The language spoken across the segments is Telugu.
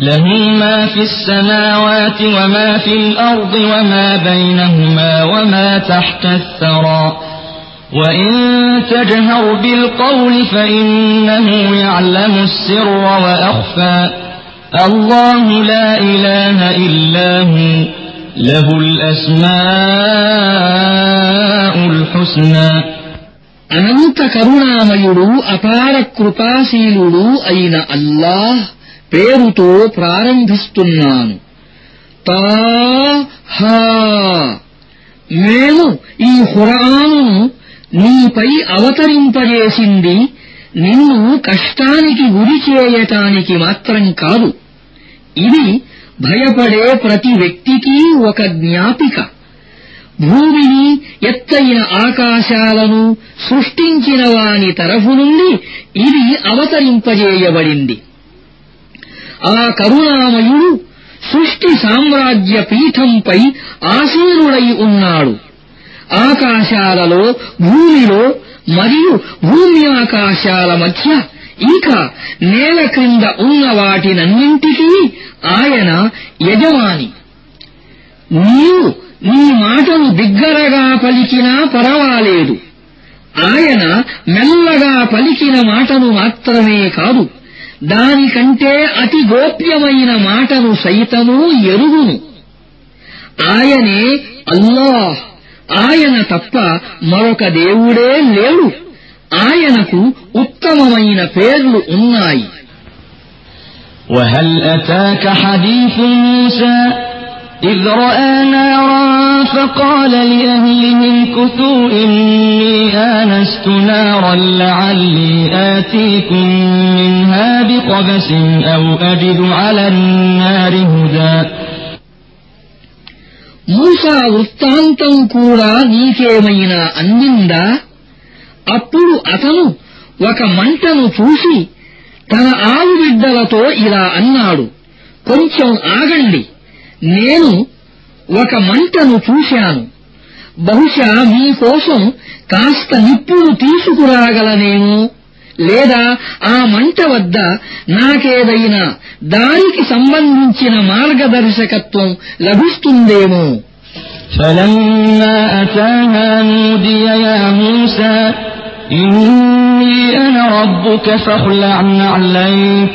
له ما في السماوات وما في الأرض وما بينهما وما تحت الثرى وإن تجهر بالقول فإنه يعلم السر وأخفى الله لا إله إلا هو له الأسماء الحسنى అనంత కరుణామయుడు అపార కృపాశీలుడు అయిన అల్లాహ్ పేరుతో ప్రారంభిస్తున్నాను. తాహా మేము ఈ హురాను నీపై అవతరింపజేసింది నిన్ను కష్టానికి గురి చేయటానికి మాత్రం కాదు. ఇది భయపడే ప్రతి వ్యక్తికి ఒక జ్ఞాపిక. భూమిని ఎత్తైన ఆకాశాలను సృష్టించిన వాని తరఫు నుండి ఇది అవతరింపజేయబడింది. ఆ కరుణామయుడు సృష్టి సామ్రాజ్య పీఠంపై ఆసీనుడై ఉన్నాడు. ఆకాశాలలో భూమిలో మరియు భూమి ఆకాశాల మధ్య ఇంకా నేల క్రింద ఉన్న వాటినన్నింటికీ ఆయన యజమాని. నీవు నీ మాటను బిగ్గరగా పలికినా పరవాలేదు. ఆయన మెల్లగా పలికిన మాటను మాత్రమే కాదు. దానికంటే అతి గోప్యమైన మాటను సైతము ఎరుగును ఆయనే అల్లాహ్ ఆయన తప్ప మరొక దేవుడే లేడు ఆయనకు ఉత్తమమైన పేర్లు ఉన్నాయి وهل أتاك حديث موسى إذ رأى نارا فقال لأهلهم كثوا إني آنست نارا لعلي آتيكم منها بقبس أو أجد على النار هدى మూసా వృత్తాంతం కూడా నీకేమైనా అందిందా అప్పుడు అతను ఒక మంటను చూసి తన ఆవుబిడ్డలతో ఇలా అన్నాడు కొంచెం ఆగండి నేను ఒక మంటను చూశాను బహుశా మీకోసం కాస్త నిప్పులు తీసుకురాగలనేమో లేదా ఆ మంట వద్ద నాకేదైనా దానికి సంబంధించిన మార్గదర్శకత్వం లభిస్తుందేమో فلما أتاها نودي يا موسى إني أنا ربك فاخلع نعليك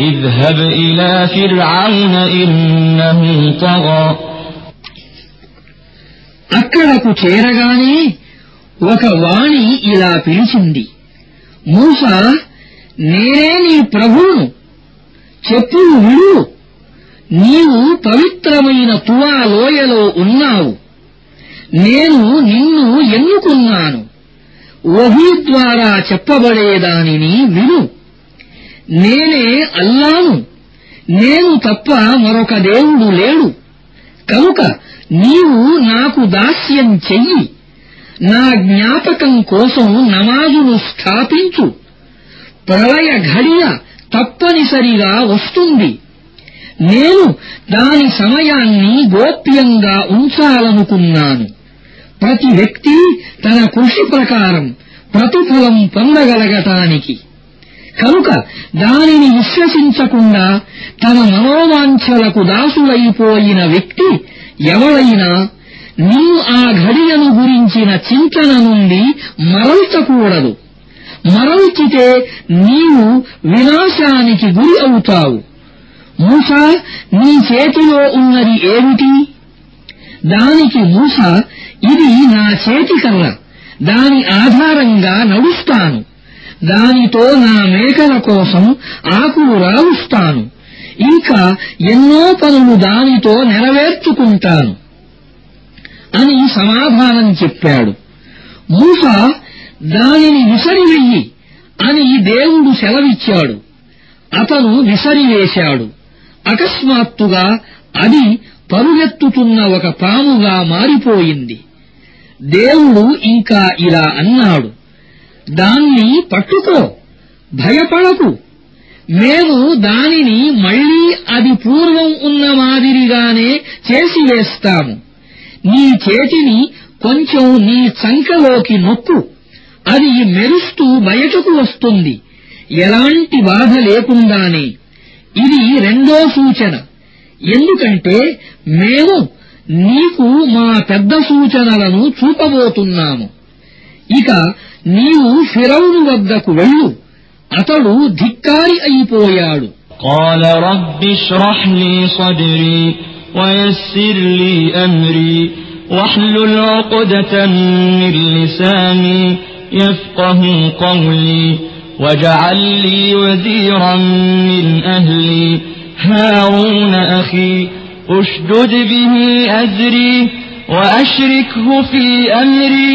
اذهب إلى فرعون إنه طغى అక్కడకు చేరగానే ఒక వాణి ఇలా పిలిచింది మూస నేనే నీ ప్రభువును చెప్పులు విడు నీవు పవిత్రమైన తువా లోయలో ఉన్నావు నేను నిన్ను ఎన్నుకున్నాను వహీ ద్వారా చెప్పబడేదానిని విను నేనే అల్లాను. నేను తప్ప మరొక దేవుడు లేడు. కనుక నీవు నాకు దాస్యం చెయ్యి. నా జ్ఞాపకం కోసం నమాజును స్థాపించు. ప్రళయ ఘడియ తప్పనిసరిగా వస్తుంది. నేను దాని సమయాన్ని గోప్యంగా ఉంచాలనుకున్నాను. ప్రతి వ్యక్తి తన కృషి ప్రకారం ప్రతిఫలం పొందగలగటానికి. కనుక దానిని విశ్వసించకుండా తన మనోవాంఛలకు దాసులైపోయిన వ్యక్తి ఎవడైనా నీవు ఆ ఘడియను గురించిన చింతన నుండి మరల్చకూడదు. మరల్చితే నీవు వినాశానికి గురి అవుతావు. మూస నీ చేతిలో ఉన్నది ఏమిటి? దానికి మూస ఇది నా చేతికర్ర దాని ఆధారంగా నడుస్తాను. దానితో నా మేకల కోసం ఆకులు రావుస్తాను ఇంకా ఎన్నో పనులు దానితో నెరవేర్చుకుంటాను అని సమాధానం చెప్పాడు. మూస దానిని విసరివెయ్యి అని దేవుడు సెలవిచ్చాడు. అతను విసరివేశాడు. అకస్మాత్తుగా అది పరుగెత్తుతున్న ఒక పాముగా మారిపోయింది. దేవుడు ఇంకా ఇలా అన్నాడు. దాన్ని పట్టుకో. భయపడకు. మేము దానిని మళ్ళీ అది పూర్వం ఉన్న మాదిరిగానే చేసివేస్తాము నీ చేతిని కొంచెం నీ చంకలోకి నొక్కు. అది మెరుస్తూ బయటకు వస్తుంది. ఎలాంటి బాధ లేకుండానే. ఇది రెండో సూచన. ఎందుకంటే మేము నీకు మా పెద్ద సూచనలను చూపబోతున్నాము. ఇక నీవు ఫిరౌను వద్దకు వెళ్ళు అతడు ధిక్కారి అయిపోయాడు قال رب اشرح لي صدري ويسر لي أمري واحلل عقدة من لساني يفقه قولي واجعل لي وزيرا من أهلي هارون أخي اشدد به أزري وأشركه في أمري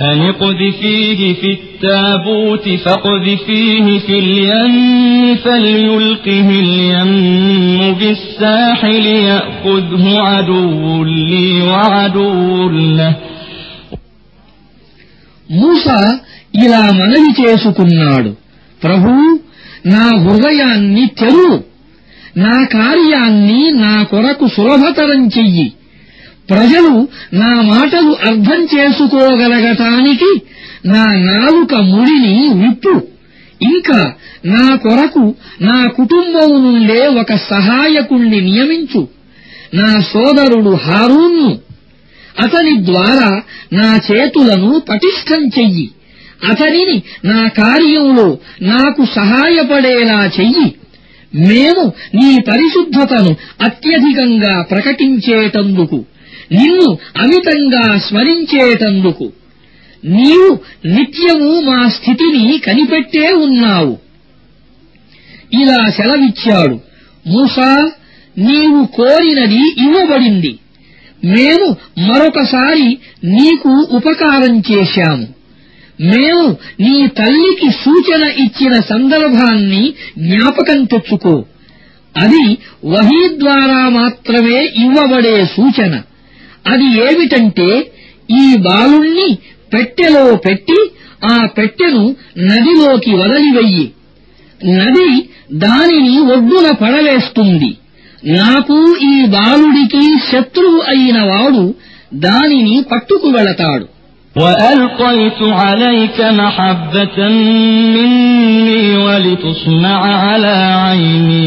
أن اقذفيه في التابوت فاقذفيه في اليم فليلقه اليم بالساحل يأخذه عدو لي وعدو له మూస ఇలా మనవి చేసుకున్నాడు ప్రభూ నా హృదయాన్ని తెరువు నా కార్యాన్ని నా కొరకు సులభతరం చెయ్యి ప్రజలు నా మాటలు అర్థం చేసుకోగలగటానికి నా నాలుక ముడిని విప్పు. ఇంకా నా కొరకు నా కుటుంబం నుండే ఒక సహాయకుణ్ణి నియమించు. నా సోదరుడు హారూన్ను. అతని ద్వారా నా చేతులను పటిష్టం చెయ్యి. అతనిని నా కార్యంలో నాకు సహాయపడేలా చెయ్యి. మేము నీ పరిశుద్ధతను అత్యధికంగా ప్రకటించేటందుకు. నిన్ను అమితంగా స్మరించేటందుకు నీవు నిత్యము మా స్థితిని కనిపెట్టే ఉన్నావు. ఇలా సెలవిచ్చాడు. మూసా నీవు కోరినది ఇవ్వబడింది. మేము మరొకసారి నీకు ఉపకారం చేశాము. మేము నీ తల్లికి సూచన ఇచ్చిన సందర్భాన్ని జ్ఞాపకం తెచ్చుకో. అది వహీ ద్వారా మాత్రమే ఇవ్వబడే సూచన. అది ఏమిటంటే ఈ బాలుణ్ణి పెట్టెలో పెట్టి ఆ పెట్టెను నదిలోకి వదిలివెయ్యి నది దానిని ఒడ్డున పడవేస్తుంది నాకు ఈ బాలుడికి శత్రువు అయిన వాడు దానిని పట్టుకు వెళతాడు وألقيت عليك محبة مني ولتصنع على عيني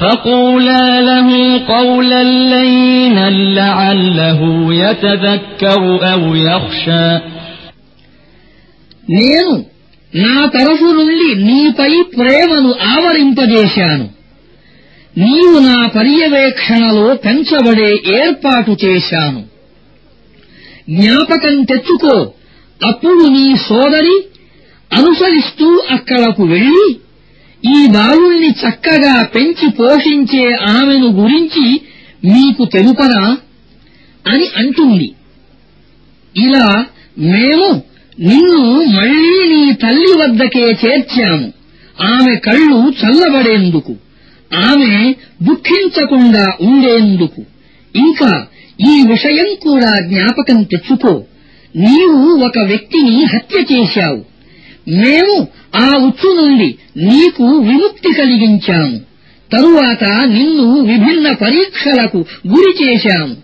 فقولا له قولا لينا لعله يتذكر أو يخشى నేను నా తరఫు నుండి నీపై ప్రేమను ఆవరింపజేశాను నీవు నా పర్యవేక్షణలో పెంచబడే ఏర్పాటు చేశాను జ్ఞాపకం తెచ్చుకో అప్పుడు నీ సోదరి అనుసరిస్తూ అక్కడకు వెళ్లి ఈ బాలుల్ని చక్కగా పెంచి పోషించే ఆమెను గురించి మీకు తెలుపనా అని అంటుంది. ఇలా మేము నిన్ను మళ్ళీ నీ తల్లి వద్దకే చేర్చాము. ఆమె కళ్ళు చల్లబడేందుకు ఆమె దుఃఖించకుండా ఉండేందుకు. ఇంకా ఈ విషయం కూడా జ్ఞాపకం తెచ్చుకో. నీవు ఒక వ్యక్తిని హత్య చేశావు. మేము ఆ ఉచ్చు నుండి నీకు విముక్తి కలిగించాము. తరువాత నిన్ను విభిన్న పరీక్షలకు గురి చేశాము.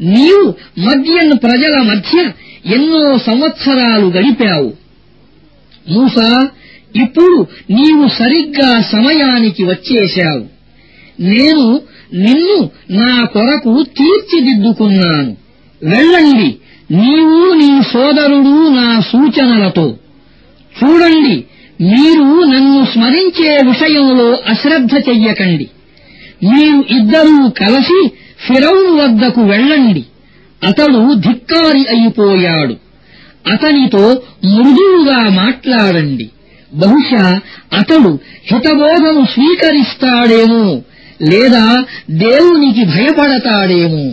నీవు మద్యన్ ప్రజల మధ్య ఎన్నో సంవత్సరాలు గడిపావు. మూసా ఇప్పుడు నీవు సరిగ్గా సమయానికి వచ్చేశావు. నేను నిన్ను నా కొరకు తీర్చిదిద్దుకున్నాను. వెళ్ళండి నీవు నీ సోదరుడు నా సూచనలతో. చూడండి మీరు నన్ను స్మరించే విషయంలో అశ్రద్ధ చెయ్యకండి. మీరు ఇద్దరూ కలిసి ఫిరౌను వద్దకు వెళ్ళండి. అతడు ధిక్కారి అయిపోయాడు. అతనితో మృదువుగా మాట్లాడండి. బహుశా అతడు హితబోధను స్వీకరిస్తాడేమో లేదా దేవునికి భయపడతాడేమో.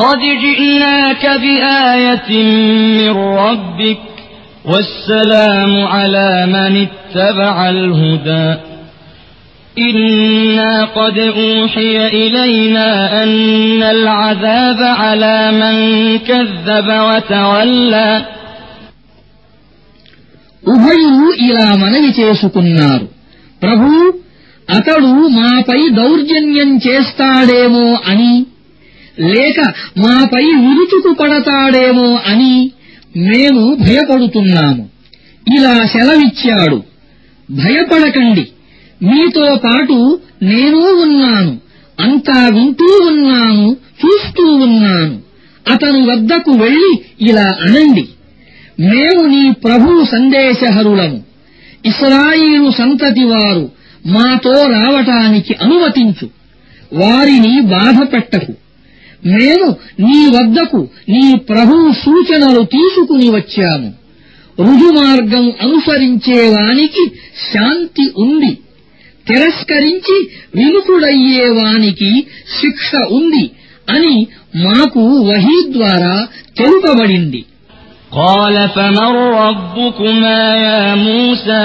قد جئناك بآية من ربك والسلام على من اتبع الهدى إنا قد أوحي إلينا أن العذاب على من كذب وتولى ఉభయులు ఇలా మనవి చేసుకున్నారు ప్రభూ అతడు మాపై దౌర్జన్యం చేస్తాడేమో అని లేక మాపై ఉరుచుకు పడతాడేమో అని మేము భయపడుతున్నాము. ఇలా సెలవిచ్చాడు. భయపడకండి. మీతో పాటు నేను ఉన్నాను. అంతా వింటూ ఉన్నాను చూస్తూ ఉన్నాను. అతను వద్దకు వెళ్ళి ఇలా అనండి. మేము నీ ప్రభు సందేశహరులము. ఇస్రాయిలు సంతతి వారు మాతో రావటానికి అనుమతించు. వారిని బాధపెట్టకు. మేము నీ వద్దకు నీ ప్రభు సూచనలు తీసుకుని వచ్చాము రుజుమార్గం అనుసరించేవానికి శాంతి ఉంది తిరస్కరించి విముఖుడయ్యేవానికి శిక్ష ఉంది అని మాకు వహీ ద్వారా తెలుపబడింది قال فمن ربكما يا موسى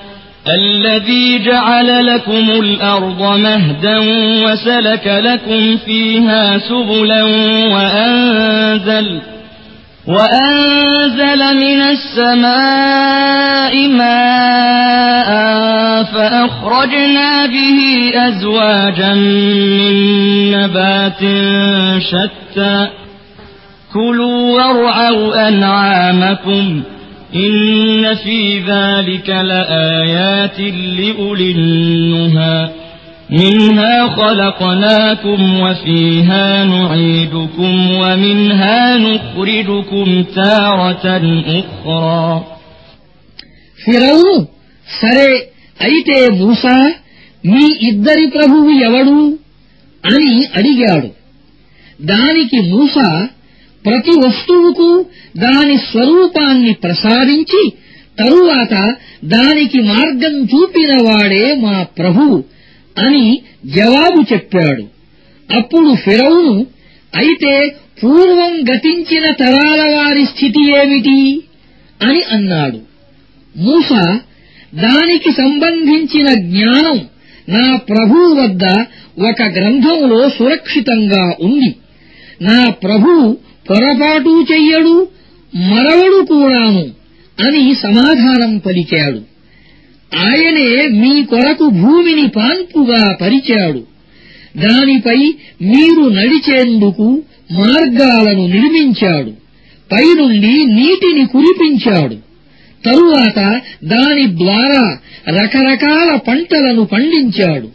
الذي جعل لكم الأرض مهدا وسلك لكم فيها سبلا وأنزل وأنزل من السماء ماء فأخرجنا به أزواجا من نبات شتى كلوا وارعوا أنعامكم إن في ذلك لآيات لأولي النهى منها خلقناكم وفيها نعيدكم ومنها نخرجكم تارة أخرى ఫిరౌను సరే అయితే మూసా మీ ఇద్దరి ప్రభువు ఎవడు అని అడిగాడు దానికి మూసా ప్రతి వస్తువుకు దాని స్వరూపాన్ని ప్రసాదించి తరువాత దానికి మార్గం చూపినవాడే మా ప్రభువు అని జవాబు చెప్పాడు. అప్పుడు ఫిరౌను అయితే పూర్వం గతించిన తరాల వారి స్థితి ఏమిటి? అని అన్నాడు. మూస దానికి సంబంధించిన జ్ఞానం నా ప్రభువు వద్ద ఒక గ్రంథంలో సురక్షితంగా ఉంది. నా ప్రభువు పొరపాటు చెయ్యడు మరవడు కూడాను అని సమాధానం పలికాడు. ఆయనే మీ కొరకు భూమిని పాన్పుగా పరిచాడు. దానిపై మీరు నడిచేందుకు మార్గాలను నిర్మించాడు. పైనుండి నీటిని కురిపించాడు. తరువాత దాని ద్వారా రకరకాల పంటలను పండించాడు.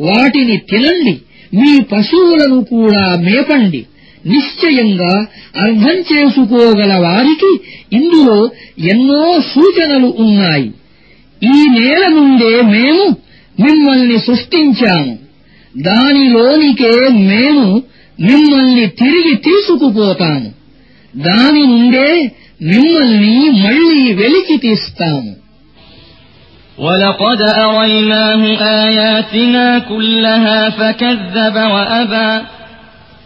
వాటిని తినండి మీ పశువులను కూడా మేపండి. నిశ్చయంగా అర్థం చేసుకోగల వారికి ఇందులో ఎన్నో సూచనలు ఉన్నాయి ఈ నేల నుండే మేము మిమ్మల్ని సృష్టించాము దానిలోనికే మేము మిమ్మల్ని తిరిగి తీసుకుపోతాము దాని నుండే మిమ్మల్ని మళ్లీ వెలికి తీస్తాము ولقد أريناه آياتنا كلها فكذب وأبى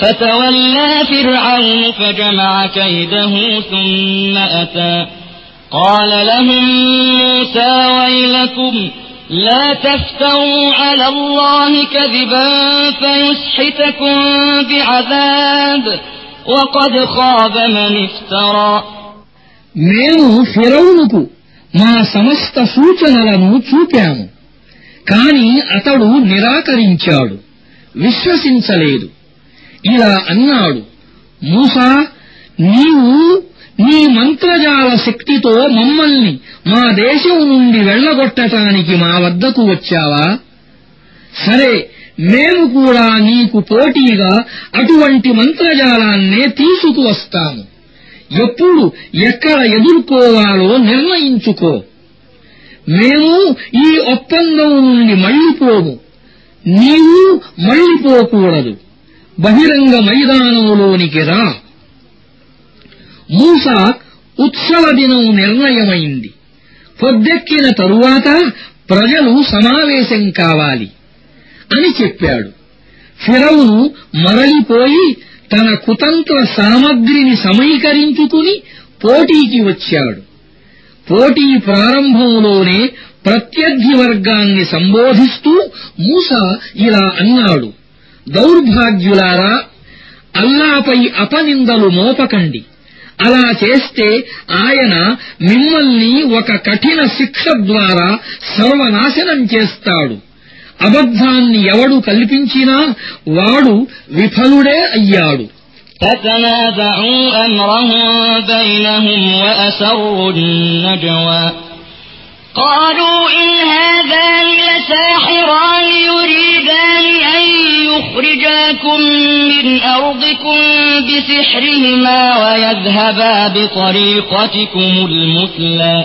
فتولى فرعون فجمع كيده ثم أتى قال لهم موسى ويلكم لا تفتروا على الله كذبا فيسحتكم بعذاب وقد خاب من افترى మేము ఫిరౌనుకు మా సమస్త సూచనలను చూపాము కాని అతడు నిరాకరించాడు విశ్వసించలేదు ఇలా అన్నాడు. మూసా నీవు నీ మంత్రజాల శక్తితో మమ్మల్ని మా దేశం నుండి వెళ్ళగొట్టటానికి మా వద్దకు వచ్చావా? సరే మేము కూడా నీకు పోటీగా అటువంటి మంత్రజాలాన్నే తీసుకువస్తాము ఎప్పుడు ఎక్కడ ఎదుర్కోవాలో నిర్ణయించుకో. మేము ఈ ఒప్పందం నుండి మళ్ళిపోము నీవు మళ్ళిపోకూడదు బహిరంగ మైదానంలోనికి రా. మూసా ఉత్సవ దినం నిర్ణయమైంది. పొద్దెక్కిన తరువాత ప్రజలు సమావేశం కావాలి అని చెప్పాడు. ఫిరవును మరలిపోయి తన కుతంత్ర సామగ్రిని సమీకరించుకుని పోటీకి వచ్చాడు. పోటీ ప్రారంభంలోనే ప్రత్యర్థి వర్గాన్ని సంబోధిస్తూ మూస ఇలా అన్నాడు. దౌర్భాగ్యులారా అల్లాపై అపనిందలు మోపకండి అలా చేస్తే ఆయన మిమ్మల్ని ఒక కఠిన శిక్ష ద్వారా సర్వనాశనం చేస్తాడు అబద్ధాన్ని ఎవడు కల్పించినా వాడు విఫలుడే అయ్యాడు فتنازعوا أمرهم بينهم وأسروا النجوى قالوا إن هذان لساحران يريدان أن يخرجاكم من أرضكم بسحرهما ويذهبا بطريقتكم المثلى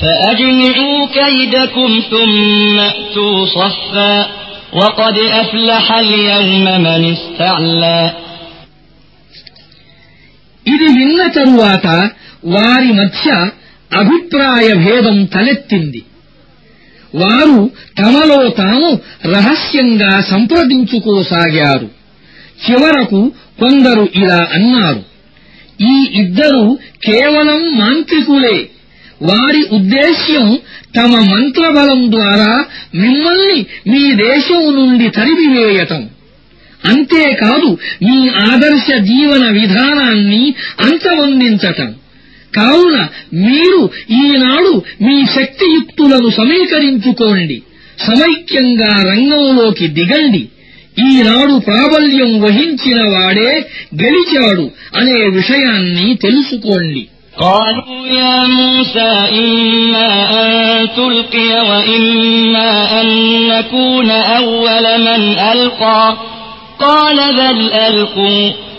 فأجمعوا كيدكم ثم أتوا صفا وقد أفلح اليوم من استعلى ఇది విన్న తరువాత వారి మధ్య అభిప్రాయ భేదం తలెత్తింది వారు తమలో తాము రహస్యంగా సంప్రదించుకోసాగారు. చివరకు కొందరు ఇలా అన్నారు. ఈ ఇద్దరు కేవలం మాంత్రికులే. వారి ఉద్దేశ్యం తమ మంత్రబలం ద్వారా మిమ్మల్ని మీ దేశం నుండి తరిమివేయటం. అంతేకాదు మీ ఆదర్శ జీవన విధానాన్ని అంతమొందించటం. కావున మీరు ఈనాడు మీ శక్తియుక్తులను సమీకరించుకోండి. సమైక్యంగా రంగంలోకి దిగండి. ఈనాడు ప్రాబల్యం వహించిన వాడే గెలిచాడు అనే విషయాన్ని తెలుసుకోండి. قالوا يا موسى إما أن تلقي وإما أن نكون أول من ألقى. قال بل ألقوا.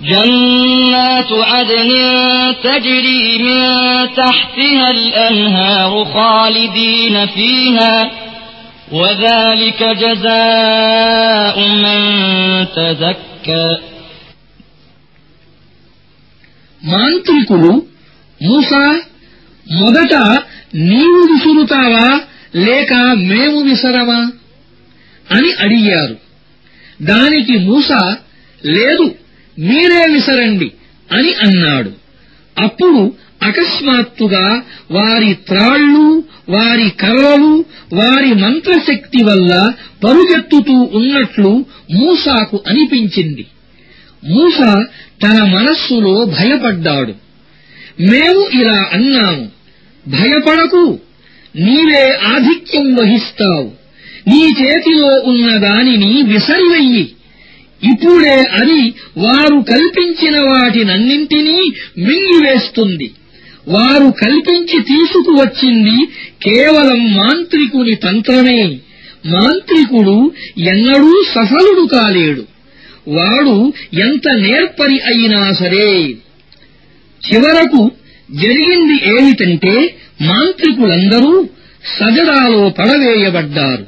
جنات عدن تجري من تحتها الأنهار خالدين فيها وذلك جزاء من تزكى మాంత్రికులు మూసా మొదట నీవు విసురుతావా లేక మేము విసరమా అని అడిగారు దానికి మూస లేదు మీరే విసరండి అని అన్నాడు. అప్పుడు అకస్మాత్తుగా వారి త్రాళ్ళు వారి కర్రలు వారి మంత్రశక్తి వల్ల పరుగెత్తుతూ ఉన్నట్లు మూసాకు అనిపించింది. మూస తన మనస్సులో భయపడ్డాడు. మేము ఇలా అన్నాము. భయపడకు. నీవే ఆధిక్యం వహిస్తావు. నీ చేతిలో ఉన్న దానిని విసరివెయ్యి. ఇప్పుడే అది వారు కల్పించిన వాటినన్నింటినీ మింగివేస్తుంది. వారు కల్పించి తీసుకువచ్చింది కేవలం మాంత్రికుని తంత్రమే. మాంత్రికుడు ఎన్నడూ సఫలుడు కాలేడు. వాడు ఎంత నేర్పరి అయినా సరే. చివరకు జరిగింది ఏమిటంటే మాంత్రికులందరూ సజడాలో పడవేయబడ్డారు.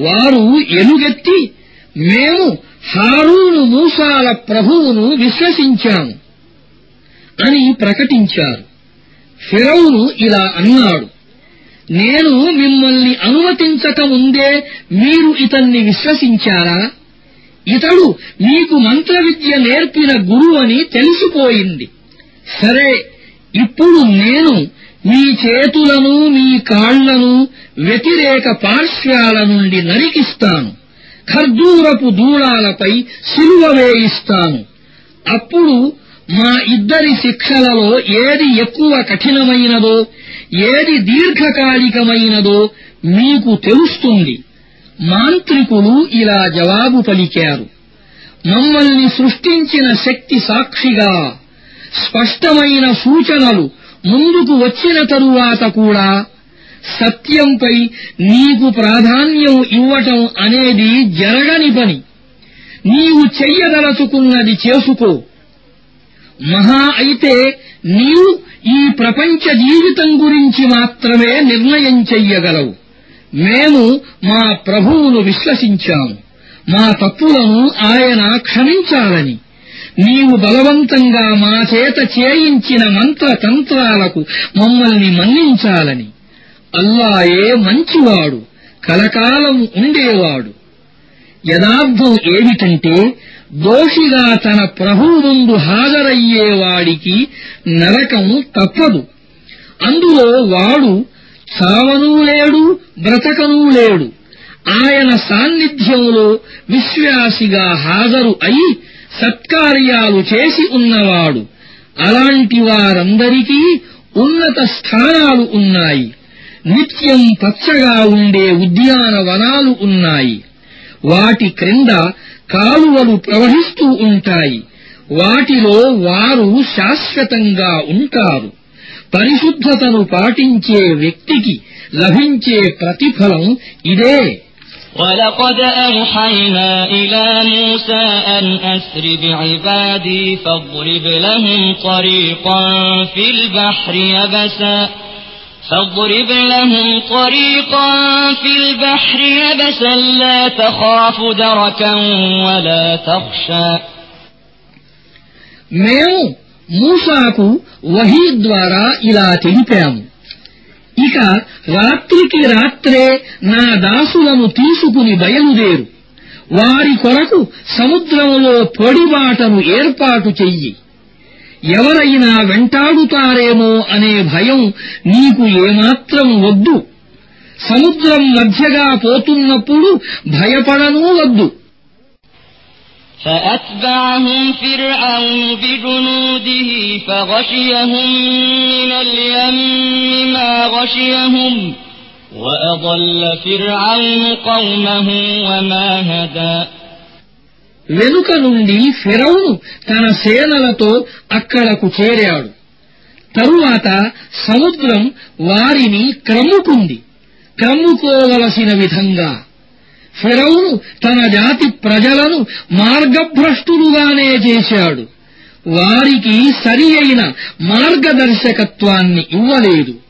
వారు ఎలుగెత్తి మేము హారూను మూసాల ప్రభువును విశ్వసించాము అని ప్రకటించారు. ఫిరౌను ఇలా అన్నాడు నేను మిమ్మల్ని అనుమతించక ముందే మీరు ఇతన్ని విశ్వసించారా? ఇతడు మీకు మంత్ర విద్య నేర్పిన గురువని తెలిసిపోయింది. సరే ఇప్పుడు నేను మీ చేతులను మీ కాళ్ళను వ్యతిరేక పార్శ్వాల నుండి నరికిస్తాను. ఖర్దూరపు దూడాలపై సిలువ వేయిస్తాను. అప్పుడు మా ఇద్దరి శిక్షలలో ఏది ఎక్కువ కఠినమైనదో ఏది దీర్ఘకాలికమైనదో మీకు తెలుస్తుంది. మాంత్రికులు ఇలా జవాబు పలికారు. మమ్మల్ని సృష్టించిన శక్తి సాక్షిగా స్పష్టమైన సూచనలు ముందుకు వచ్చిన తరువాత కూడా సత్యంపై నీకు ప్రాధాన్యం ఇవ్వటం అనేది జరగని పని. నీవు చెయ్యదలచుకున్నది చేసుకో. మహా అయితే నీవు ఈ ప్రపంచ జీవితం గురించి మాత్రమే నిర్ణయం చెయ్యగలవు. మేము మా ప్రభువును విశ్వసించాము. మా తప్పులను ఆయన క్షమించాలని. నీవు బలవంతంగా మా చేత చేయించిన మంత్రతంత్రాలకు మమ్మల్ని మన్నించాలని. అల్లాయే మంచివాడు కలకాలం ఉండేవాడు. యథార్థం ఏమిటంటే దోషిగా తన ప్రభువు ముందు హాజరయ్యేవాడికి నరకం తప్పదు. అందులో వాడు చావనూ లేడు బ్రతకనూ లేడు. ఆయన సాన్నిధ్యంలో విశ్వాసిగా హాజరు అయి సత్కార్యాలు చేసి ఉన్నవాడు. అలాంటి వారందరికీ ఉన్నత స్థానాలు ఉన్నాయి. నిత్యం పచ్చగా ఉండే ఉద్యానవనాలు ఉన్నాయి వాటి క్రింద కాలువలు ప్రవహిస్తూ ఉంటాయి వాటిలో వారు శాశ్వతంగా ఉంటారు పరిశుద్ధతను పాటించే వ్యక్తికి లభించే ప్రతిఫలం ఇదే ولقد أوحينا إلى موسى أن أسر بعبادي فاضرب لهم طريقا في البحر يبسا فاضرب لهم طريقا في البحر يبسا لا تخاف دركا ولا تخشى మేము మూసాకు వహీ ద్వారా ఇలా తెలిపాము ఇక రాత్రికి రాత్రే నా దాసులను తీసుకుని బయలుదేరు వారి కొరకు సముద్రంలో పొడిబాటను ఏర్పాటు చెయ్యి ఎవరైనా వెంటాడుతారేమో అనే భయం నీకు ఏమాత్రం వద్దు సముద్రం మధ్యగా పోతున్నప్పుడు భయపడనూ వద్దు فأتبعهم فرعون بجنوده فغشيهم من اليم ما غشيهم وأضل فرعون قومه وما هدى వెనుక నుండి ఫిరౌను తన సేనలతో అక్కడకు చేరాడు. తరువాత సముద్రం వారిని క్రమ్ముకుంది. క్రమ్ముకోవలసిన విధంగా ఫిరౌను తన జాతి ప్రజలను మార్గభ్రష్టులుగానే చేశాడు. వారికి సరి అయిన మార్గదర్శకత్వాన్ని ఇవ్వలేదు.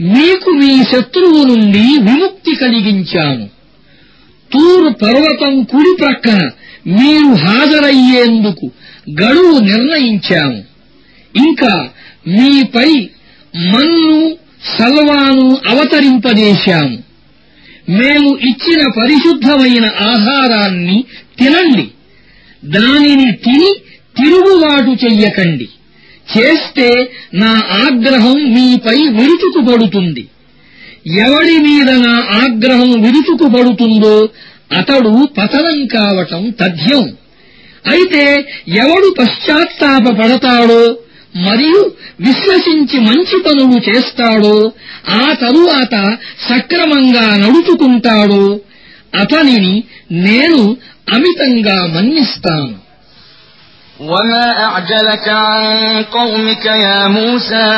మీకు మీ శత్రువు నుండి విముక్తి కలిగించాము తూరు పర్వతం కుడి ప్రక్కన మీరు హాజరయ్యేందుకు గడువు నిర్ణయించాము ఇంకా మీపై మన్ను సల్వాను అవతరింపజేశాము మేము ఇచ్చిన పరిశుద్ధమైన ఆహారాన్ని తినండి. దానిని తిని తిరుగుబాటు చెయ్యకండి. చేస్తే నా ఆగ్రహం మీపై విరుచుకుపడుతుంది. ఎవడి మీద నా ఆగ్రహం విరుచుకుపడుతుందో అతడు పతనం కావటం తథ్యం. అయితే ఎవడు పశ్చాత్తాపడతాడో మరియు విశ్వసించి మంచి పనులు చేస్తాడో ఆ తరువాత సక్రమంగా నడుచుకుంటాడో అతనిని నేను అమితంగా మన్నిస్తాను. وما أعجلك عن قومك يا موسى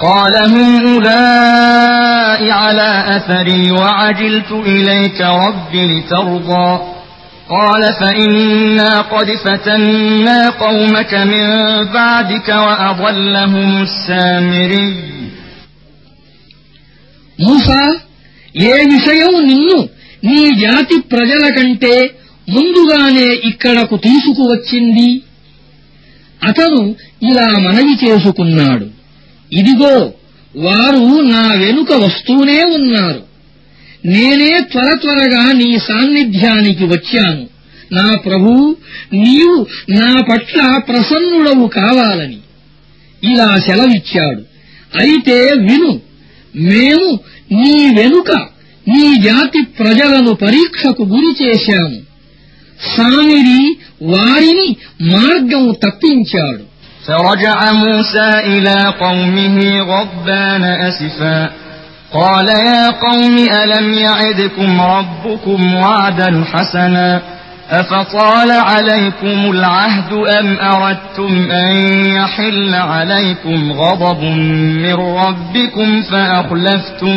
قال هم أولئك على أثري وعجلت إليك رب لترضى قال فإنا قد فتنا قومك من بعدك وأضلهم السامري మూసా ఏ విషయం నిన్ను నీ జాతి ప్రజల కంటే ముందుగానే ఇక్కడకు తీసుకువచ్చింది. అతను ఇలా మనవి చేసుకున్నాడు. ఇదిగో వారు నా వెనుక వస్తూనే ఉన్నారు. నేనే త్వర త్వరగా నీ సాన్నిధ్యానికి వచ్చాను. నా ప్రభూ నీవు నా పట్ల ప్రసన్నుడవు కావాలని. ఇలా సెలవిచ్చాడు. అయితే విను మేము నీ వెనుక నీ జాతి ప్రజలను పరీక్షకు గురి చేశాము. సామిరి వారిని మార్గం తప్పించాడు فرجع موسى إلى قومه غضبان أسفا قال يا قوم ألم يعدكم ربكم وعدا حسنا أفطال عليكم العهد أم أردتم أن يحل عليكم غضب من ربكم فأخلفتم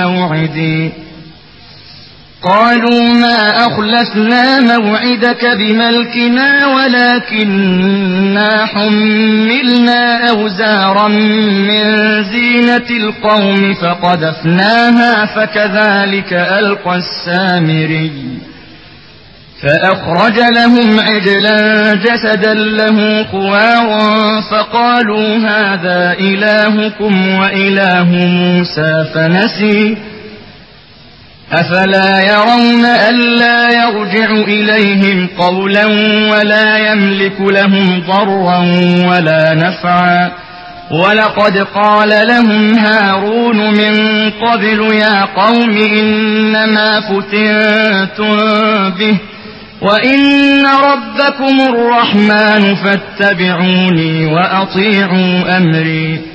موعدي قالوا ما أخلفنا موعدك بملكنا ولكننا حملنا أوزارا من زينة القوم فقذفناها فكذلك ألقى السامري فأخرج لهم عجلا جسدا له خوار فقالوا هذا إلهكم وإله موسى فنسي أفلا يرون ألا يرجع إليهم قولا ولا يملك لهم ضرا ولا نفعا ولقد قال لهم هارون من قبل يا قوم إنما فتنتم به وإن ربكم الرحمن فاتبعوني وأطيعوا أمري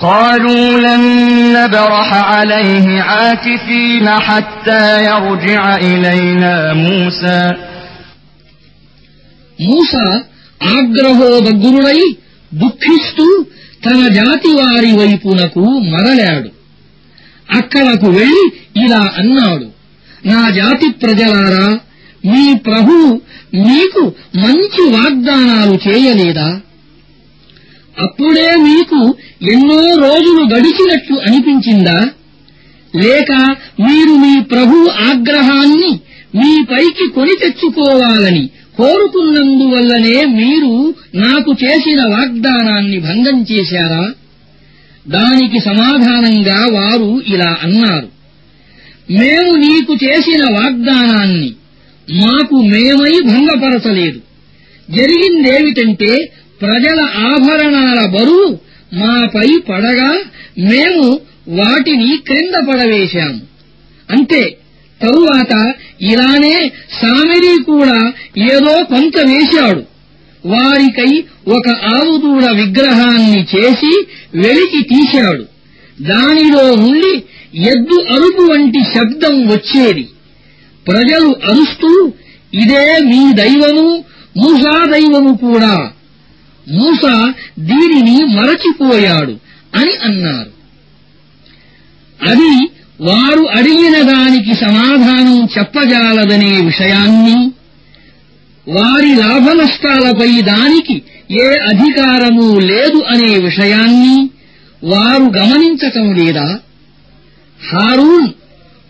قالوا لن نبرح عليه عاكفين حتى يرجع إلينا موسى. మూసా ఆగ్రహోదగ్గురుడై దుఃఖిస్తూ తన జాతి వారి వైపునకు మరలాడు. అక్కడకు వెళ్ళి ఇలా అన్నాడు నా జాతి ప్రజలారా మీ ప్రభు మీకు మంచి వాగ్దానాలు చేయలేదా? అప్పుడే మీకు ఎన్నో రోజులు గడిచినట్లు అనిపించిందా? లేక మీరు మీ ప్రభు ఆగ్రహాన్ని మీ పైకి కొని తెచ్చుకోవాలని కోరుకున్నందువల్లనే మీరు నాకు చేసిన వాగ్దానాన్ని భంగం చేశారా? దానికి సమాధానంగా వారు ఇలా అన్నారు. మేము నీకు చేసిన వాగ్దానాన్ని మాకు మేమై భంగపరచలేదు. జరిగిందేమిటంటే ప్రజల ఆభరణాల బరువు మాపై పడగా మేము వాటిని క్రింద పడవేశాము. అంతే తరువాత ఇలానే సామిరి కూడా ఏదో కొంత వేశాడు. వారికై ఒక ఆవుదూడ విగ్రహాన్ని చేసి వెలికి తీశాడు. దానిలో నుండి ఎద్దు అరుపు వంటి శబ్దం వచ్చేది. ప్రజలు అరుస్తూ ఇదే మీ దైవము మూసా దైవము కూడా మూస దీనిని మరచిపోయాడు అని అన్నారు. అది వారు అడిగిన దానికి సమాధానం చెప్పజాలదనే విషయాన్ని వారి లాభనష్టాలపై దానికి ఏ అధికారమూ లేదు అనే విషయాన్ని వారు గమనించటం లేదా? హారూన్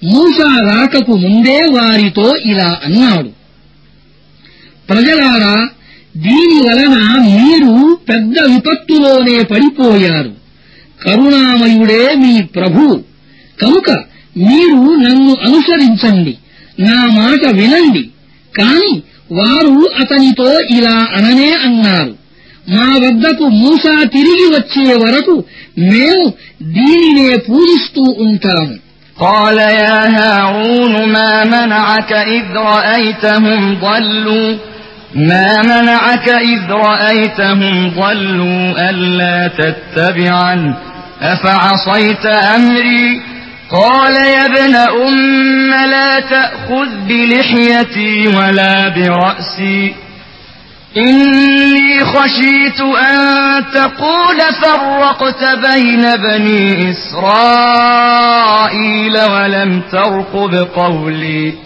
మూసా రాకకు ముందే వారితో ఇలా అన్నాడు. ప్రజలారా దీని వలన మీరు పెద్ద విపత్తులోనే పడిపోయారు కరుణామయుడే మీ ప్రభు కనుక మీరు నన్ను అనుసరించండి నా మాట వినండి కాని వారు అతనితో ఇలా అననే అన్నారు మా వద్దకు మూసా తిరిగి వచ్చే వరకు మేము దీనినే పూజిస్తూ ఉంటాము قال يا هارون ما منعك إذ رأيتهم ضلوا ما منعك إذ رأيتهم ضلوا ألا تتبعا أفعصيت أمري قال يا ابن أم لا تأخذ بلحيتي ولا برأسي إني خشيت أن تقول فرقت بين بني إسرائيل ولم ترقب قولي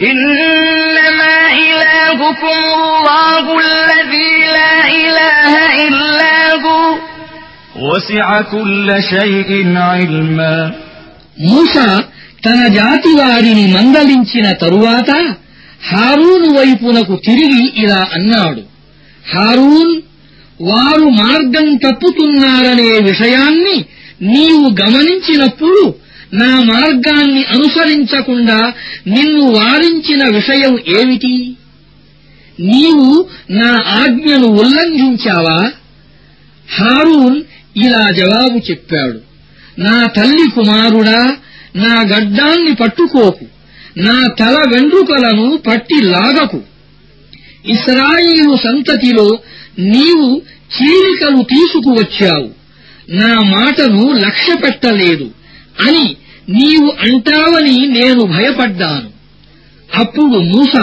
إنما إلهكم الله الذي لا إله إلا هو وسع كل شيء علما మూసా తన జాతి వారిని మందలించిన తరువాత హారూను వైపునకు తిరిగి ఇలా అన్నాడు హారూన్ వారు మార్గం తప్పుతున్నారనే విషయాన్ని నీవు గమనించినప్పుడు నా మార్గాన్ని అనుసరించకుండా నిన్ను వారించిన విషయం ఏమిటి? నీవు నా ఆజ్ఞను ఉల్లంఘించావా? హారూన్ ఇలా జవాబు చెప్పాడు. నా తల్లి కుమారుడా నా గడ్డాన్ని పట్టుకోకు. నా తల వెండ్రుకలను పట్టి లాగకు. ఇస్రాయిలు సంతతిలో నీవు చీలికలు తీసుకువచ్చావు. నా మాటను లక్ష్యపెట్టలేదు అని నీవు అంటావని నేను భయపడ్డాను. అప్పుడు మూస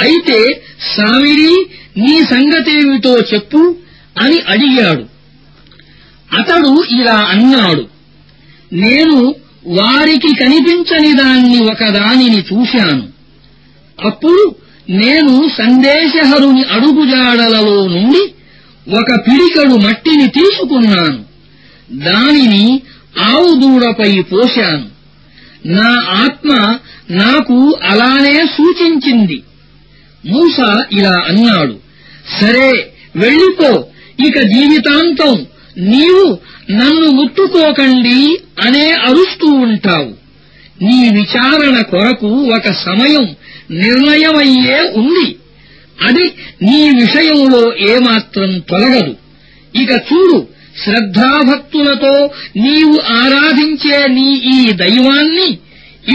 అయితే సామిడి నీ సంగతేమిటో చెప్పు అని అడిగాడు. అతడు ఇలా అన్నాడు నేను వారికి కనిపించని దాన్ని ఒకదానిని చూశాను. అప్పుడు నేను సందేశహరుని అడుగుజాడలలో నుండి ఒక పిడికడు మట్టిని తీసుకున్నాను. దానిని ఆవు దూడపై పోశాను. నా ఆత్మ నాకు అలానే సూచించింది. మూస ఇలా అన్నాడు సరే వెళ్ళిపో. ఇక జీవితాంతం నీవు నన్ను ముట్టుకోకండి అనే అరుస్తూ ఉంటావు. నీ విచారణ కొరకు ఒక సమయం నిర్ణయమయ్యే ఉంది. అది నీ విషయంలో ఏమాత్రం తొలగదు. ఇక చూడు శ్రద్ధాభక్తులతో నీవు ఆరాధించే నీ ఈ దైవాన్ని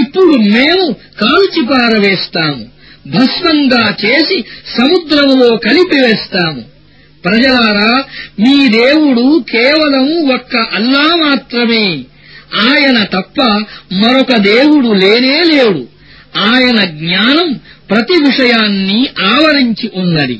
ఇప్పుడు మేము కాల్చిపారవేస్తాము భస్మంగా చేసి సముద్రములో కలిపివేస్తాము. ప్రజలారా మీ దేవుడు కేవలం ఒక్క అల్లా మాత్రమే. ఆయన తప్ప మరొక దేవుడు లేనే లేడు. ఆయన జ్ఞానం ప్రతి విషయాన్ని ఆవరించి ఉన్నది.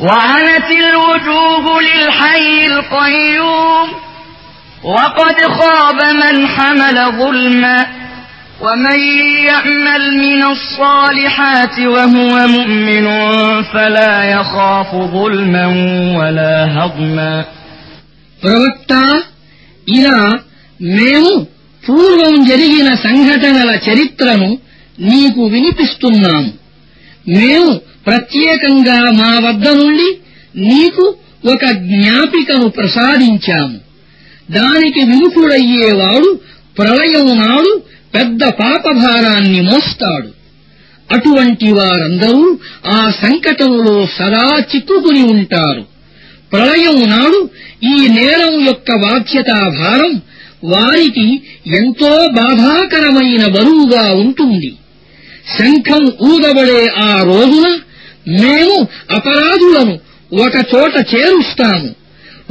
وعنت الوجوه للحي القيوم وقد خاب من حمل ظلما ومن يعمل من الصالحات وهو مؤمن فلا يخاف ظلما ولا هضما ప్రవక్త ఇలా మేము పూర్వం జరిగిన సంఘటనల చరిత్రను నీకు వినిపిస్తున్నాము మేము ప్రత్యేకంగా మా వద్ద నుండి నీకు ఒక జ్ఞాపికను ప్రసాదించాము. దానికి విముఖుడయ్యేవాడు ప్రళయం నాడు పెద్ద పాపభారాన్ని మోస్తాడు. అటువంటి వారందరూ ఆ సంకటంలో సదా చిక్కుకుని ఉంటారు. ప్రళయం నాడు ఈ నేరం యొక్క బాధ్యతాభారం వారికి ఎంతో బాధాకరమైన బరువుగా ఉంటుంది. శంఖం ఊదబడే ఆ రోజున మేము అపరాధులను ఒకచోట చేరుస్తాము.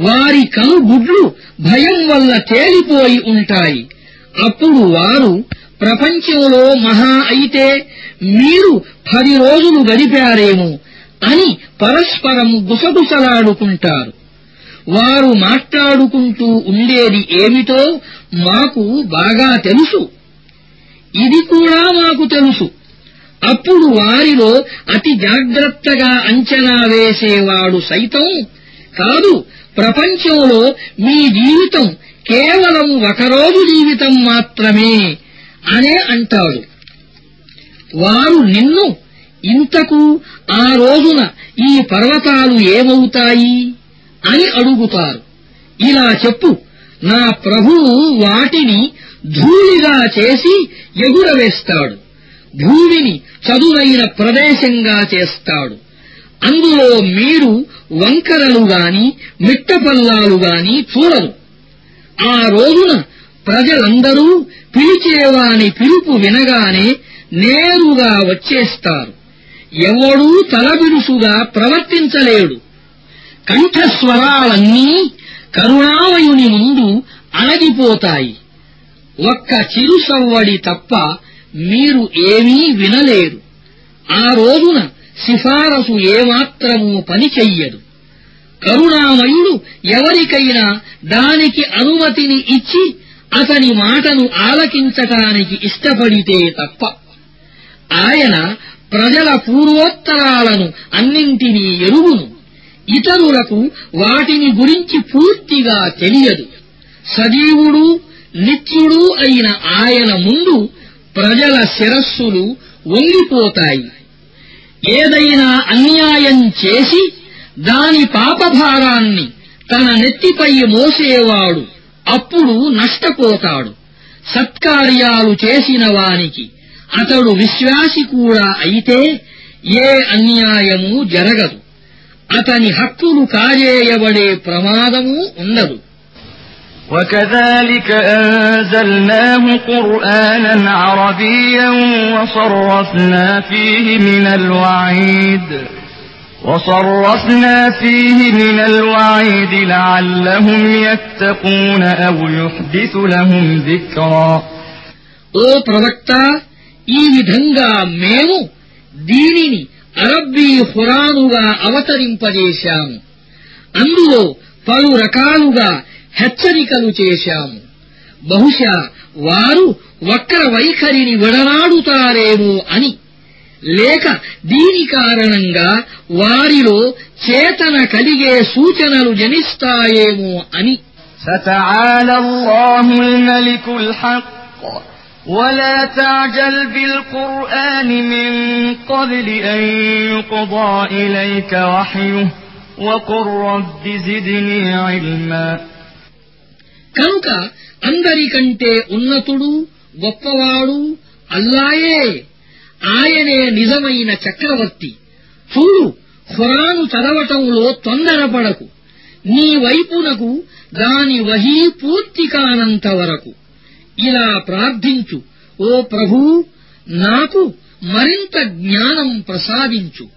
వారి కనుగుడ్లు భయం వల్ల తేలిపోయి ఉంటాయి. అప్పుడు వారు ప్రపంచంలో మహా అయితే మీరు పది రోజులు గడిపారేమో అని పరస్పరం గుసగుసలాడుకుంటారు. వారు మాట్లాడుకుంటూ ఉండేది ఏమిటో మాకు బాగా తెలుసు. ఇది కూడా మాకు తెలుసు. అప్పుడు వారిలో అతి జాగ్రత్తగా అంచనా వేసేవాడు సైతం కాదు. ప్రపంచంలో మీ జీవితం కేవలం ఒకరోజు జీవితం మాత్రమే అనే అంటాడు. వారు నిన్ను ఇంతకు ఆ రోజున ఈ పర్వతాలు ఏమవుతాయి అని అడుగుతారు. ఇలా చెప్పు నా ప్రభువు వాటిని ధూళిగా చేసి ఎగురవేస్తాడు. భూమిని చదునైన ప్రదేశంగా చేస్తాడు. అందులో మీరు వంకరలు గాని మిట్టపల్లాలు గాని చూడరు. ఆ రోజున ప్రజలందరూ పిలిచేవాని పిలుపు వినగానే నేరుగా వచ్చేస్తారు. ఎవడూ తలబిరుసుగా ప్రవర్తించలేడు. కంఠస్వరాలన్నీ కరుణామయుని ముందు అణగిపోతాయి ఒక్క చిరుసవ్వడి తప్ప మీరు ఏమీ వినలేరు. ఆ రోజున సిఫారసు ఏమాత్రమూ పనిచెయ్యదు కరుణామయుడు ఎవరికైనా దానికి అనుమతిని ఇచ్చి అతని మాటను ఆలకించటానికి ఇష్టపడితే తప్ప ఆయన ప్రజల పూర్వోత్తరాలను అన్నింటినీ ఎరుగును. ఇతరులకు వాటిని గురించి పూర్తిగా తెలియదు. సజీవుడు నిత్యుడు అయిన ఆయన ముందు ప్రజల శిరస్సులు వంగిపోతాయి. ఏదైనా అన్యాయం చేసి దాని పాపభారాన్ని తన నెత్తిపై మోసేవాడు అప్పుడు నష్టపోతాడు. సత్కార్యాలు చేసిన వానికి అతడు విశ్వాసి కూడా అయితే ఏ అన్యాయమూ జరగదు. అతని హక్కులు కాజేయబడే ప్రమాదమూ ఉండదు. وكذلك أنزلناه قرآنا عربيا وصرفنا فيه من الوعيد وصرفنا فيه من الوعيد لعلهم يتقون أو يحدث لهم ذكرا ఓ ప్రవక్త ఈ విధంగా మేము దీనిని అరబ్బీ ఖురానుగా అవతరింపజేశాము అందులో పలు రకాలుగా హెచ్చరికలు చేశాము బహుశా వారు వక్ర వైఖరిని విడనాడుతారేమో అని లేక దీని కారణంగా వారిలో చేతన కలిగే సూచనలు జనిస్తాయేమో అని فتعالى الله الملك الحق ولا تعجل بالقرآن من قبل أن يقضى إليك وحيه وقل رب زدني علما కనుక అందరికంటే ఉన్నతుడు గొప్పవాడు అల్లాయే. ఆయనే నిజమైన చక్రవర్తి. చూడు ఖురాను చదవటంలో తొందరపడకు. నీ వైపునకు దాని వహీ పూర్తి కానంత వరకు. ఇలా ప్రార్థించు. ఓ ప్రభూ నాకు మరింత జ్ఞానం ప్రసాదించు.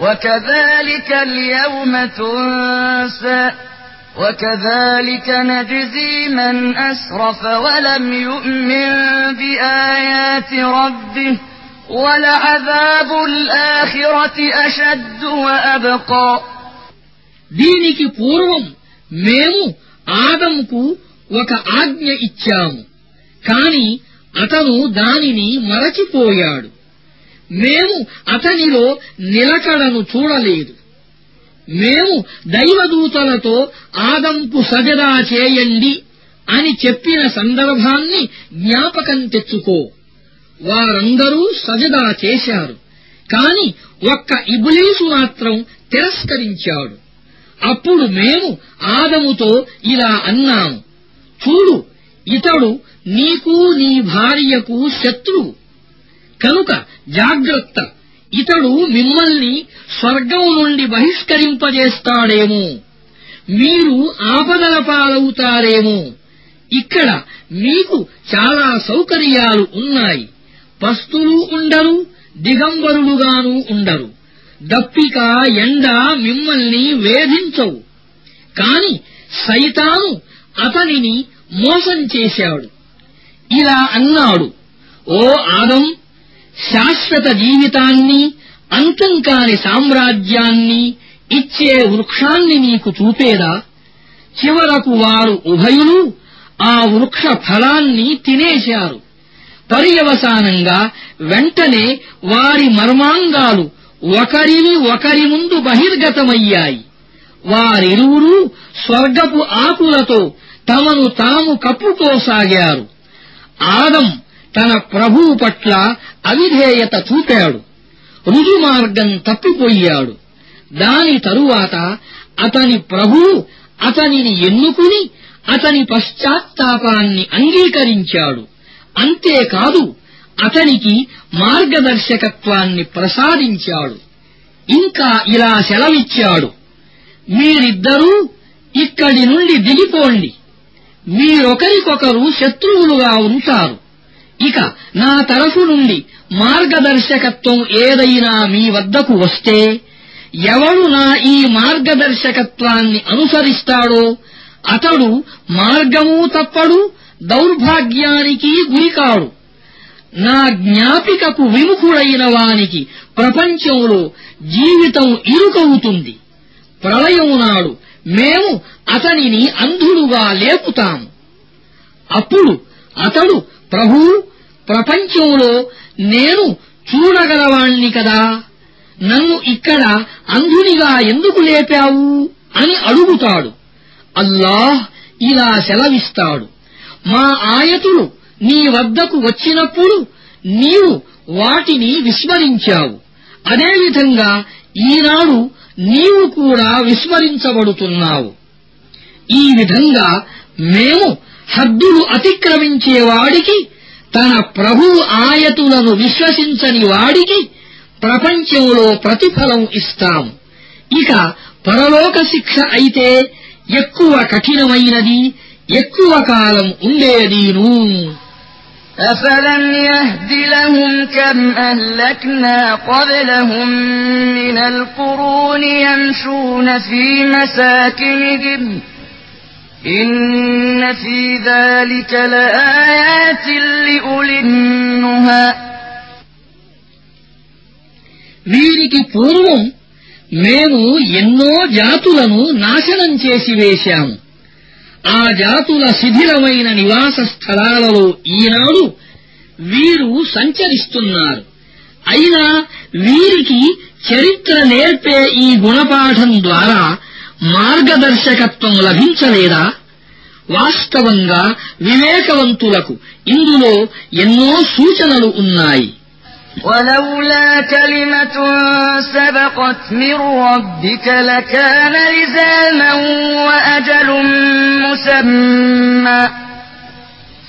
وكذلك اليوم تنسى وكذلك نجزي من أسرف ولم يؤمن بآيات ربه ولعذاب الآخرة أشد وأبقى దీనికి పూర్వం మేము ఆదముకు ఒక ఆజ్ఞ ఇచ్చాము కాని అతను దానిని మరచిపోయాడు మేము అతనిలో నిలకడను చూడలేదు. మేము దైవదూతలతో ఆదంకు సజదా చేయండి అని చెప్పిన సందర్భాన్ని జ్ఞాపకం తెచ్చుకో. వారందరూ సజదా చేశారు. కాని ఒక్క ఇబులీసు మాత్రం తిరస్కరించాడు. అప్పుడు మేము ఆదముతో ఇలా అన్నాము. చూడు ఇతడు నీకు నీ భార్యకు శత్రువు. కనుక జాగ్రత్త. ఇతడు మిమ్మల్ని స్వర్గం నుండి బహిష్కరింపజేస్తాడేమో. మీరు ఆపదల పాలవుతారేమో. ఇక్కడ మీకు చాలా సౌకర్యాలు ఉన్నాయి. పస్తులు ఉండరు దిగంబరులుగాను ఉండరు. దప్పిక ఎండ మిమ్మల్ని వేధించవు. కాని సైతాను అతనిని మోసం చేశాడు. ఇలా అన్నాడు ఓ ఆదం శాశ్వత జీవితాన్ని అంతం కాని సామ్రాజ్యాన్ని ఇచ్చే వృక్షాన్ని నీకు చూపేదా? చివరకు వారు ఉభయులు ఆ వృక్ష ఫలాన్ని తినేశారు. పర్యవసానంగా వెంటనే వారి మర్మాంగాలు ఒకరిని ఒకరి ముందు బహిర్గతమయ్యాయి. వారిరువురూ స్వర్గపు ఆకులతో తమను తాము కప్పుకోసాగారు. ఆదం తన ప్రభువు పట్ల అవిధేయత చూపాడు. రుజుమార్గం తప్పిపోయాడు. దాని తరువాత అతని ప్రభువు అతనిని ఎన్నుకుని అతని పశ్చాత్తాపాన్ని అంగీకరించాడు. అంతేకాదు అతనికి మార్గదర్శకత్వాన్ని ప్రసాదించాడు. ఇంకా ఇలా సెలవిచ్చాడు. మీరిద్దరూ ఇక్కడి నుండి దిగిపోండి. మీరొకరికొకరు శత్రువులుగా ఉంటారు. ఇక నా తరఫు నుండి మార్గదర్శకత్వం ఏదైనా మీ వద్దకు వస్తే ఎవడు నా ఈ మార్గదర్శకత్వాన్ని అనుసరిస్తాడో అతడు మార్గమూ తప్పడు దౌర్భాగ్యానికి గురికాడు. నా జ్ఞాపికకు విముఖుడైన వానికి ప్రపంచంలో జీవితం ఇరుకవుతుంది. ప్రళయం నాడు మేము అతనిని అంధుడుగా లేపుతాము. అప్పుడు అతడు ప్రభూ ప్రపంచంలో నేను చూడగలవాణ్ణి కదా. నన్ను ఇక్కడ అంధునిగా ఎందుకు లేపావు అని అడుగుతాడు. అల్లాహ్ ఇలా సెలవిస్తాడు. మా ఆయతులు నీ వద్దకు వచ్చినప్పుడు నీవు వాటిని విస్మరించావు. అదేవిధంగా ఈనాడు నీవు కూడా విస్మరించబడుతున్నావు. ఈ విధంగా మేము హద్దులు అతిక్రమించేవాడికి తన ప్రభు ఆయతులను విశ్వసించని వాడికి ప్రపంచంలో ప్రతిఫలం ఇస్తాం ఇక పరలోక శిక్ష అయితే ఎక్కువ కఠినమైనది ఎక్కువ కాలం ఉండేదీను أفلم يهد لهم كم أهلكنا قبلهم من القرون يمشون في مساكنهم إن في ذلك لآيات لأولي النهى వీరికి పూర్వం మేము ఎన్నో జాతులను నాశనం చేసి వేశాము ఆ జాతుల శిథిలమైన నివాస స్థలాలలో ఈనాడు వీరు సంచరిస్తున్నారు అయినా వీరికి చరిత్ర నేర్పే ఈ గుణపాఠం ద్వారా మార్గదర్శకత్వం లభించలేదా వాస్తవంగా వివేకవంతులకు ఇందులో ఎన్నో సూచనలు ఉన్నాయి ولولا كلمة سبقت من ربك لكان لزاما وأجل مسمى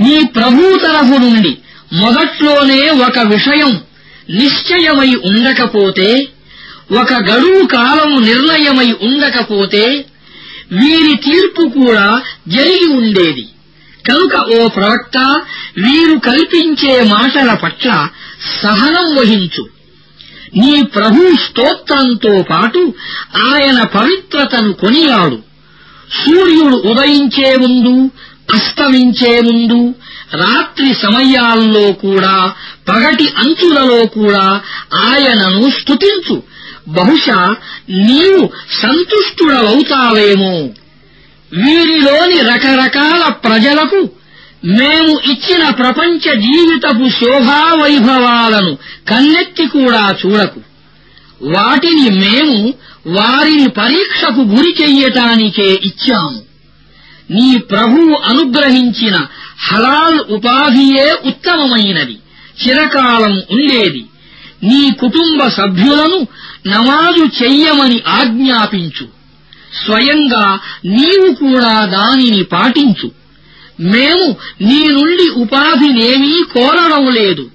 నీ ప్రభు తరఫు నుండి మొదట్లోనే ఒక విషయం నిశ్చయమై ఉండకపోతే ఒక గడువు కాలము నిర్ణయమై ఉండకపోతే వీరి తీర్పు కూడా జరిగి ఉండేది. కనుక ఓ ప్రవక్త వీరు కల్పించే మాటల పట్ల సహనం వహించు. నీ ప్రభు స్తోత్రంతో పాటు ఆయన పవిత్రతను కొనియాడు. సూర్యుడు ఉదయించే ముందు అస్తమించే ముందు రాత్రి సమయాల్లో కూడా పగటి అంచులలో కూడా ఆయనను స్తుతించు. బహుశా నీవు సంతుష్టుడవవుతావేమో వీరిలోని రకరకాల ప్రజలకు మేము ఇచ్చిన ప్రపంచ జీవితపు శోభావైభవాలను కన్నెత్తి కూడా చూడకు. వాటిని మేము వారిని పరీక్షకు గురి చెయ్యటానికే ఇచ్చాము. నీ ప్రభువు అనుగ్రహించిన హలాల్ ఉపాధియే ఉత్తమమైనది. చిరకాలం ఉండేది. నీ కుటుంబ సభ్యులను నమాజు చెయ్యమని ఆజ్ఞాపించు. స్వయంగా నీవు కూడా దానిని పాటించు. మేము నీ నుండి ఉపాధినేమీ కోరడం లేదు.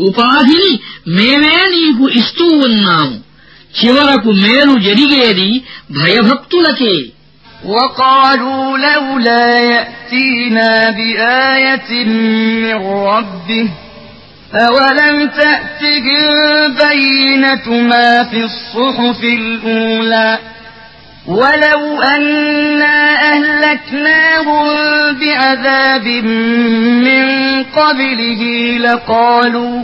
ఉపాధిని మేమే నీకు ఇస్తూ ఉన్నాము. చివరకు మేలు జరిగేది భయభక్తులకే وقالوا لولا يأتينا بآية من ربه أولم تأتهم بينة ما في الصحف الأولى ولو أنا أهلكناهم بعذاب من قبله لقالوا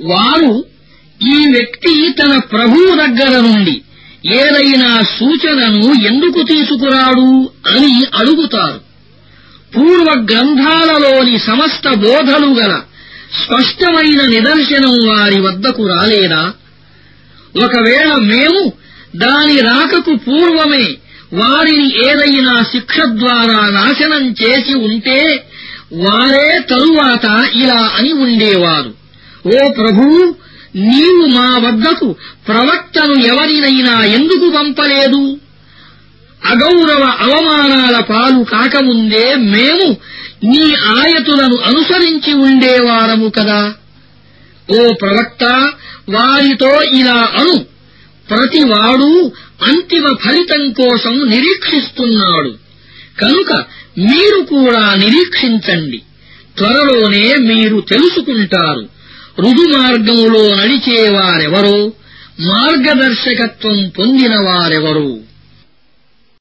వారు ఈ వ్యక్తి తన ప్రభువు దగ్గర నుండి ఏదైనా సూచనను ఎందుకు తీసుకురాడు అని అడుగుతారు. పూర్వ గ్రంథాలలోని సమస్త బోధలు గల స్పష్టమైన నిదర్శనం వారి వద్దకు రాలేదా? ఒకవేళ మేము దాని రాకకు పూర్వమే వారిని ఏదైనా శిక్ష ద్వారా నాశనం చేసి ఉంటే వారే తరువాత ఇలా అని ఉండేవారు. ఓ ప్రభూ నీవు మా వద్దకు ప్రవక్తను ఎవరినైనా ఎందుకు పంపలేదు? అగౌరవ అవమానాల పాలు కాకముందే మేము నీ ఆయతులను అనుసరించి ఉండేవారము కదా. ఓ ప్రవక్త వారితో ఇలా అను. ప్రతివాడు అంతిమ ఫలితం కోసం నిరీక్షిస్తున్నాడు. కనుక మీరు కూడా నిరీక్షించండి. త్వరలోనే మీరు తెలుసుకుంటారు. రుజుమార్గములో నడిచేవారెవరో మార్గదర్శకత్వం పొందినవారెవరో?